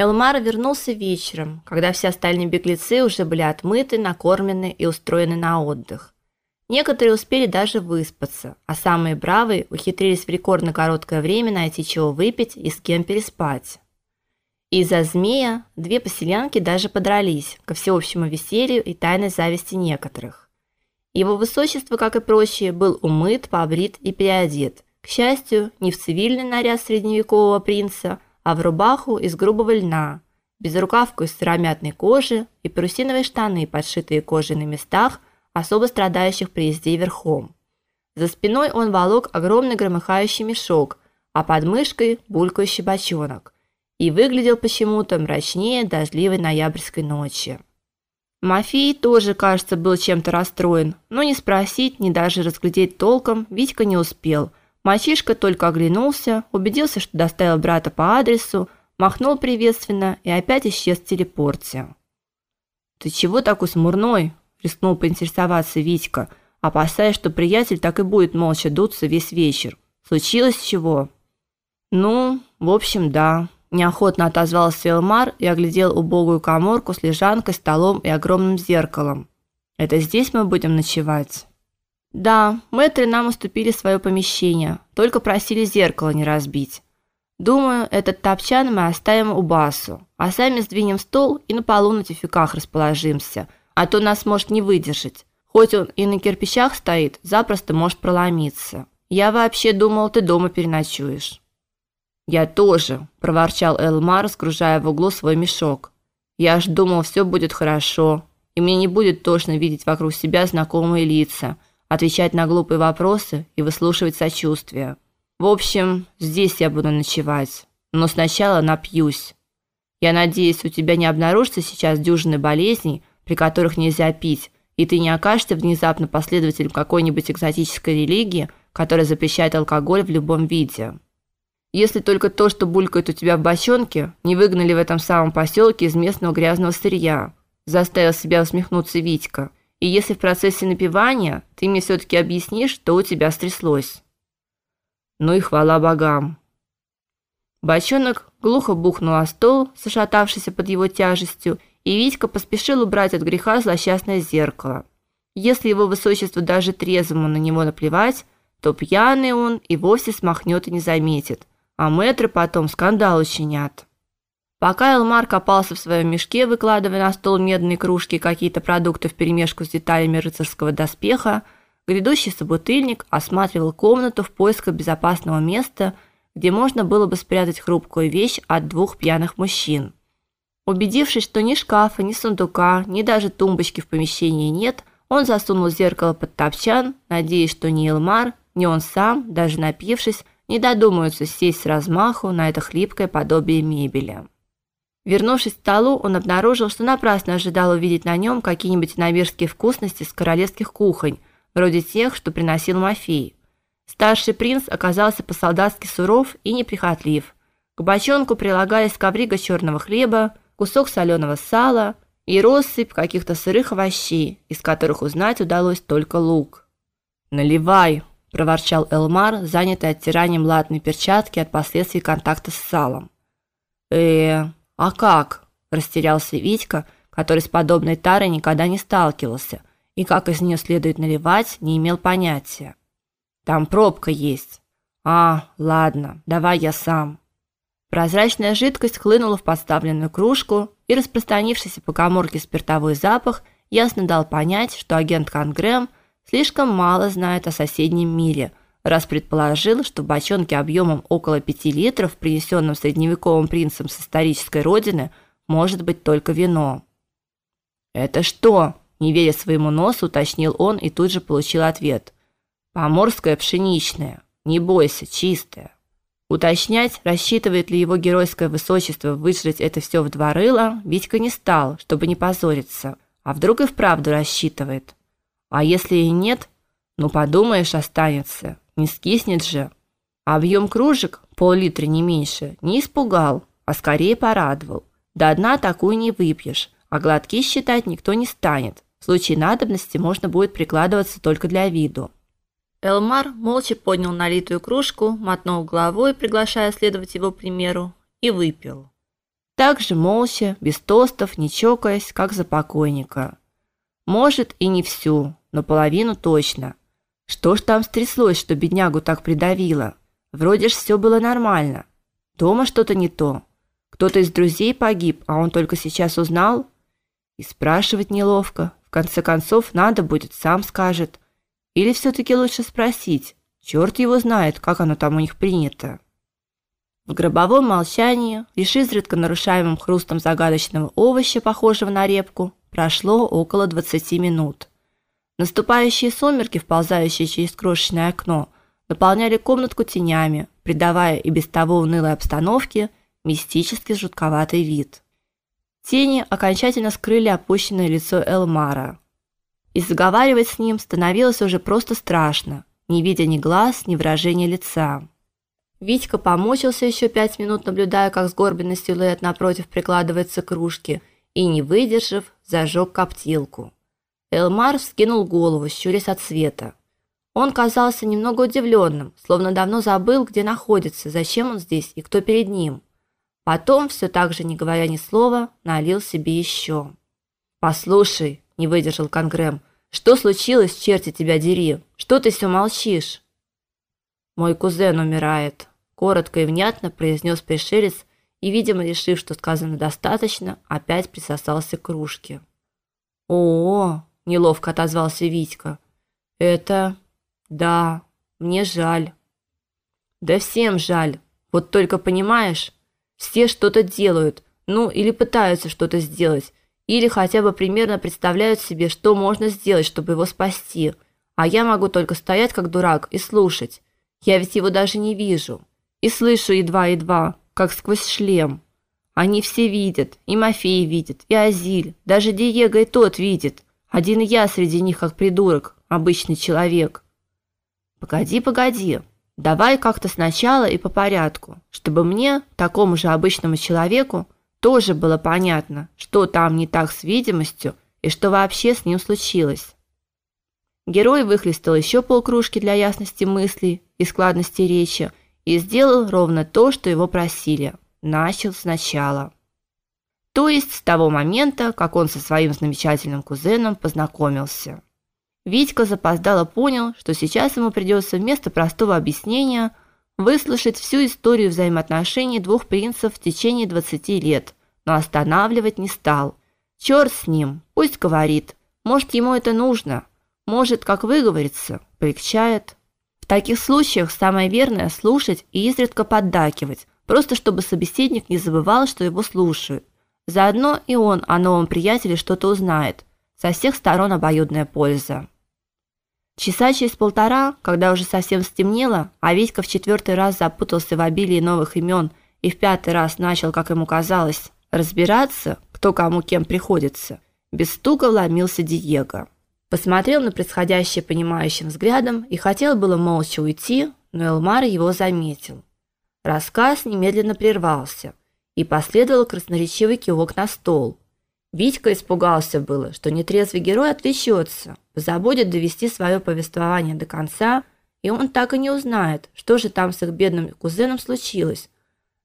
Элмар вернулся вечером, когда все остальные беглецы уже были отмыты, накормлены и устроены на отдых. Некоторые успели даже выспаться, а самые бравые ухитрились в рекордно короткое время найти чего выпить и с кем переспать. Из-за змея две поселянки даже подрались, ко всеобщему веселью и тайной зависти некоторых. Его высочество, как и прочие, был умыт, побрит и переодет. К счастью, не в цивильный наряд средневекового принца, а в рубаху из грубого льна, безрукавку из сыромятной кожи и парусиновые штаны, подшитые кожей на местах, особо страдающих при езде верхом. За спиной он волок огромный громыхающий мешок, а под мышкой булькающий бочонок – и выглядел почему-то мрачнее дождливой ноябрьской ночи. Мафий тоже, кажется, был чем-то расстроен, но не спросить, ни даже разглядеть толком Витька не успел. Мальчишка только оглянулся, убедился, что доставил брата по адресу, махнул приветственно и опять исчез в телепорте. «Ты чего такой смурной?» – рискнул поинтересоваться Витька, опасаясь, что приятель так и будет молча дуться весь вечер. «Случилось чего?» «Ну, в общем, да», Неохотно отозвался Элмар и оглядел убогую каморку с лежанкой, столом и огромным зеркалом. Это здесь мы будем ночевать. Да, мэтры нам уступили свое помещение, только просили зеркало не разбить. Думаю, этот топчан мы оставим у Басу, а сами сдвинем стол и на полу на тюфяках расположимся, а то нас может не выдержать. Хоть он и на кирпичах стоит, запросто может проломиться. Я вообще думал, ты дома переночуешь. Я тоже, проворчал Элмар, сгружая в углу свой мешок. Я ж думал, все будет хорошо, и мне не будет тошно видеть вокруг себя знакомые лица, отвечать на глупые вопросы и выслушивать сочувствие. В общем, здесь я буду ночевать, но сначала напьюсь. Я надеюсь, у тебя не обнаружится сейчас дюжины болезней, при которых нельзя пить, и ты не окажешься внезапно последователем какой-нибудь экзотической религии, которая запрещает алкоголь в любом виде. Если только то, что булькает у тебя в бочонке, не выгнали в этом самом поселке из местного грязного сырья, заставил себя усмехнуться Витька. И если в процессе напивания ты мне все таки объяснишь, что у тебя стряслось. Ну и хвала богам. Бочонок глухо бухнул о стол, сошатавшийся под его тяжестью, и Витька поспешил убрать от греха злосчастное зеркало. Если его высочество даже трезвому на него наплевать, то пьяный он и вовсе смахнет и не заметит а мэтры потом скандал учинят. Пока Элмар копался в своем мешке, выкладывая на стол медные кружки и какие-то продукты вперемешку с деталями рыцарского доспеха, грядущий собутыльник осматривал комнату в поисках безопасного места, где можно было бы спрятать хрупкую вещь от двух пьяных мужчин. Убедившись, что ни шкафа, ни сундука, ни даже тумбочки в помещении нет, он засунул зеркало под топчан, надеясь, что ни Элмар, ни он сам, даже напившись, не додумаются сесть с размаху на это хлипкое подобие мебели. Вернувшись к столу, он обнаружил, что напрасно ожидал увидеть на нем какие-нибудь иноверские вкусности с королевских кухонь, вроде тех, что приносил Мафей. Старший принц оказался по-солдатски суров и неприхотлив. К бочонку прилагались коврига черного хлеба, кусок соленого сала и россыпь каких-то сырых овощей, из которых узнать удалось только лук. «Наливай!» проворчал Элмар, занятый оттиранием латной перчатки от последствий контакта с салом. Э, а как? растерялся Витька, который с подобной тарой никогда не сталкивался и как из нее следует наливать, не имел понятия. Там пробка есть. А, ладно, давай я сам. Прозрачная жидкость хлынула в подставленную кружку, и распространившийся по каморке спиртовой запах ясно дал понять, что агент Конгрэм – слишком мало знает о соседнем мире, раз предположил, что в бочонке объемом около 5 литров, принесенном средневековым принцем с исторической родины, может быть только вино. Это что? Не веря своему носу, уточнил он и тут же получил ответ. Поморское пшеничное. Не бойся, чистое. Уточнять, рассчитывает ли его геройское высочество выжрать это все в два рыла, Витька не стал, чтобы не позориться. А вдруг и вправду рассчитывает? А если и нет, ну подумаешь, останется. Не скиснет же. Объем кружек, пол-литра не меньше, не испугал, а скорее порадовал. До дна такую не выпьешь, а глотки считать никто не станет. В случае надобности можно будет прикладываться только для виду. Элмар молча поднял налитую кружку, мотнул головой, приглашая следовать его примеру, и выпил. Так же молча, без тостов, не чокаясь, как за покойника. Может, и не всю, но половину точно. Что ж там стряслось, что беднягу так придавило? Вроде ж все было нормально. Дома что-то не то. Кто-то из друзей погиб, а он только сейчас узнал. И спрашивать неловко. В конце концов, надо будет, сам скажет. Или все таки лучше спросить. Черт его знает, как оно там у них принято. В гробовом молчании, лишь изредка нарушаемым хрустом загадочного овоща, похожего на репку, прошло около 20 минут. Наступающие сумерки, вползающие через крошечное окно, наполняли комнатку тенями, придавая и без того унылой обстановке мистически жутковатый вид. Тени окончательно скрыли опущенное лицо Элмара. И заговаривать с ним становилось уже просто страшно, не видя ни глаз, ни выражения лица. Витька помочился еще пять минут, наблюдая, как сгорбленный силуэт напротив прикладывается к кружке, и, не выдержав, зажег коптилку. Элмар вскинул голову, щурясь от света. Он казался немного удивленным, словно давно забыл, где находится, зачем он здесь и кто перед ним. Потом, все так же не говоря ни слова, налил себе еще. «Послушай», – не выдержал Конгрэм, – «что случилось, черти тебя дери? Что ты все молчишь?» «Мой кузен умирает», – коротко и внятно произнес пришелец, и, видимо, решив, что сказано достаточно, опять присосался к кружке. «О-о-о!» Неловко отозвался Витька. Это да, мне жаль. Да всем жаль. Вот только понимаешь, все что-то делают, ну или пытаются что-то сделать, или хотя бы примерно представляют себе, что можно сделать, чтобы его спасти. А я могу только стоять как дурак и слушать. Я ведь его даже не вижу. И слышу едва-едва, как сквозь шлем. Они все видят, и Мафей видит, и Азиль, даже Диего и тот видит. Один я среди них как придурок, обычный человек. Погоди, погоди. Давай как-то сначала и по порядку, чтобы мне, такому же обычному человеку, тоже было понятно, что там не так с видимостью и что вообще с ним случилось. Герой выхлестал еще полкружки для ясности мыслей и складности речи и сделал ровно то, что его просили. Начал сначала. То есть с того момента, как он со своим замечательным кузеном познакомился. Витька запоздало понял, что сейчас ему придется вместо простого объяснения выслушать всю историю взаимоотношений двух принцев в течение 20 лет, но останавливать не стал. Черт с ним, пусть говорит. Может, ему это нужно. Может, как выговорится, полегчает. В таких случаях самое верное слушать и изредка поддакивать, просто чтобы собеседник не забывал, что его слушают. Заодно и он о новом приятеле что-то узнает. Со всех сторон обоюдная польза. Часа через полтора, когда уже совсем стемнело, а Витька в четвертый раз запутался в обилии новых имен и в пятый раз начал, как ему казалось, разбираться, кто кому кем приходится, без стука вломился Диего. Посмотрел на происходящее понимающим взглядом и хотел было молча уйти, но Элмар его заметил. Рассказ немедленно прервался и последовал красноречивый кивок на стол. Витька испугался было, что нетрезвый герой отвлечется, забудет довести свое повествование до конца, и он так и не узнает, что же там с их бедным кузеном случилось.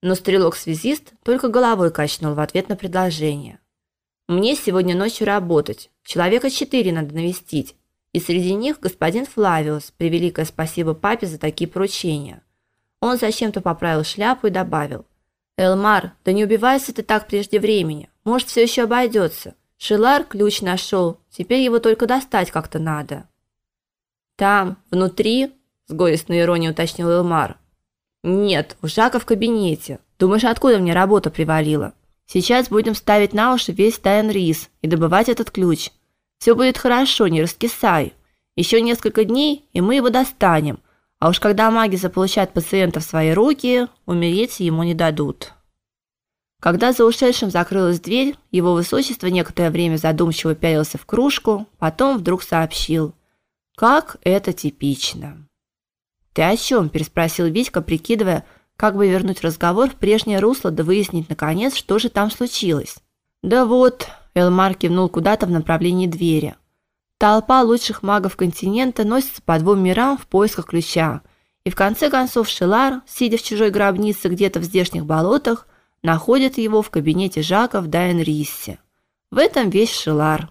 Но стрелок-связист только головой качнул в ответ на предложение. Мне сегодня ночью работать. Человека четыре надо навестить. И среди них господин Флавиус, превеликое спасибо папе за такие поручения. Он зачем-то поправил шляпу и добавил: Элмар, да не убивайся ты так прежде времени. Может, все еще обойдется. Шилар ключ нашел. Теперь его только достать как-то надо. Там, внутри, с горестной иронией уточнил Элмар. Нет, у Жака в кабинете. Думаешь, откуда мне работа привалила? Сейчас будем ставить на уши весь Тайнрис и добывать этот ключ. Все будет хорошо, не раскисай. Еще несколько дней, и мы его достанем. А уж когда маги заполучат пациента в свои руки, умереть ему не дадут. Когда за ушедшим закрылась дверь, его высочество некоторое время задумчиво пялился в кружку, потом вдруг сообщил: "Как это типично". "Ты о чем? переспросил Витька, прикидывая, как бы вернуть разговор в прежнее русло, да выяснить наконец, что же там случилось. "Да вот", Элмар кивнул куда-то в направлении двери. Толпа лучших магов континента носится по двум мирам в поисках ключа. И в конце концов Шелар, сидя в чужой гробнице где-то в здешних болотах, находит его в кабинете Жака в Дайнриссе. В этом весь Шелар.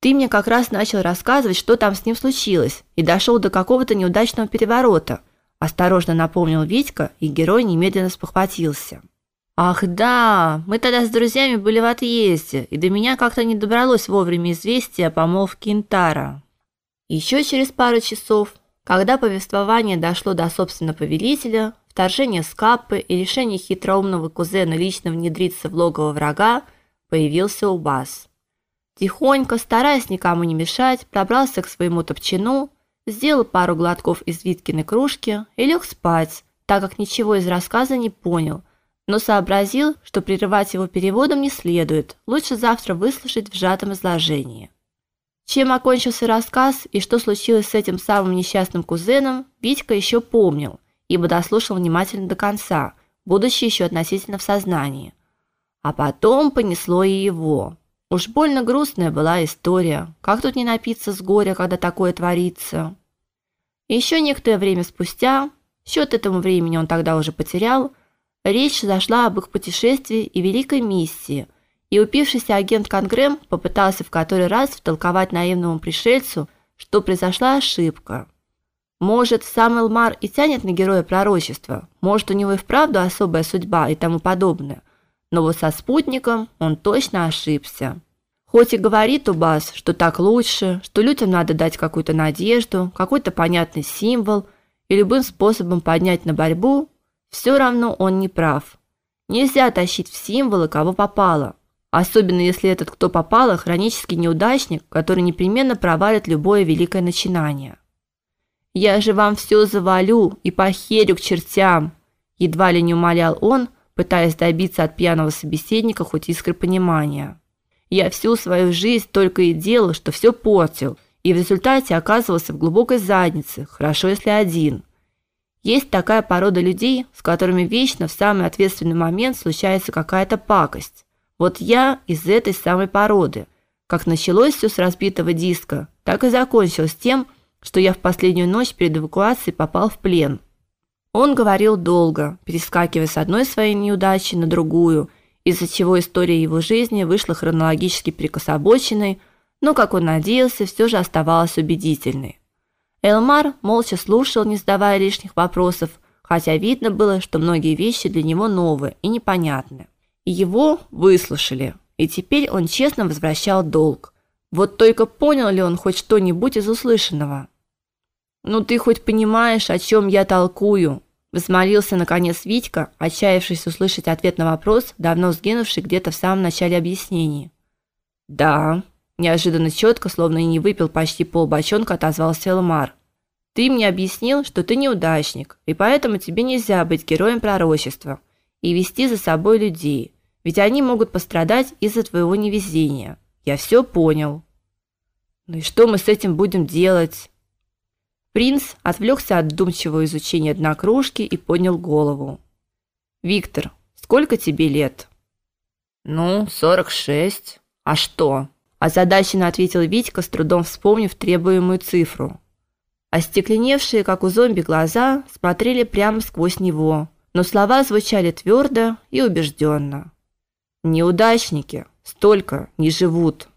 Ты мне как раз начал рассказывать, что там с ним случилось, и дошел до какого-то неудачного переворота. Осторожно напомнил Витька, и герой немедленно спохватился. Ах, да, мы тогда с друзьями были в отъезде, и до меня как-то не добралось вовремя известие о помолвке Интара. Еще через пару часов, когда повествование дошло до собственного повелителя, вторжение Скаппы и решение хитроумного кузена лично внедриться в логово врага, появился Убас. Тихонько, стараясь никому не мешать, пробрался к своему топчину, сделал пару глотков из Виткиной кружки и лег спать, так как ничего из рассказа не понял, но сообразил, что прерывать его переводом не следует, лучше завтра выслушать в сжатом изложении. Чем окончился рассказ и что случилось с этим самым несчастным кузеном, Витька еще помнил, ибо дослушал внимательно до конца, будучи еще относительно в сознании. А потом понесло и его. Уж больно грустная была история. Как тут не напиться с горя, когда такое творится? Еще некоторое время спустя, счет этому времени он тогда уже потерял, речь зашла об их путешествии и великой миссии, и упившийся агент Конгрэм попытался в который раз втолковать наивному пришельцу, что произошла ошибка. Может, сам Элмар и тянет на героя пророчества, может, у него и вправду особая судьба и тому подобное – но вот со спутником он точно ошибся. Хоть и говорит Убас, что так лучше, что людям надо дать какую-то надежду, какой-то понятный символ и любым способом поднять на борьбу, все равно он не прав. Нельзя тащить в символы кого попало, особенно если этот кто попало хронический неудачник, который непременно провалит любое великое начинание. Я же вам все завалю и похерю к чертям, едва ли не умолял он, пытаясь добиться от пьяного собеседника хоть искры понимания. Я всю свою жизнь только и делал, что все портил, и в результате оказывался в глубокой заднице, хорошо если один. Есть такая порода людей, с которыми вечно в самый ответственный момент случается какая-то пакость. Вот я из этой самой породы. Как началось все с разбитого диска, так и закончилось тем, что я в последнюю ночь перед эвакуацией попал в плен. Он говорил долго, перескакивая с одной своей неудачи на другую, из-за чего история его жизни вышла хронологически прикособоченной, но, как он надеялся, все же оставалась убедительной. Элмар молча слушал, не задавая лишних вопросов, хотя видно было, что многие вещи для него новые и непонятны. Его выслушали, и теперь он честно возвращал долг. Вот только понял ли он хоть что-нибудь из услышанного? «Ну ты хоть понимаешь, о чем я толкую?» Возмолился наконец Витька, отчаявшись услышать ответ на вопрос, давно сгинувший где-то в самом начале объяснений. «Да», – неожиданно четко, словно и не выпил почти полбочонка, отозвался Элмар. «Ты мне объяснил, что ты неудачник, и поэтому тебе нельзя быть героем пророчества и вести за собой людей, ведь они могут пострадать из-за твоего невезения. Я все понял». «Ну и что мы с этим будем делать?» Принц отвлекся от думчивого изучения дна кружки и поднял голову. Виктор, сколько тебе лет? Ну, сорок шесть. А что? Озадаченно ответил Витька, с трудом вспомнив требуемую цифру. Остекленевшие, как у зомби, глаза смотрели прямо сквозь него, но слова звучали твердо и убежденно. Неудачники столько не живут.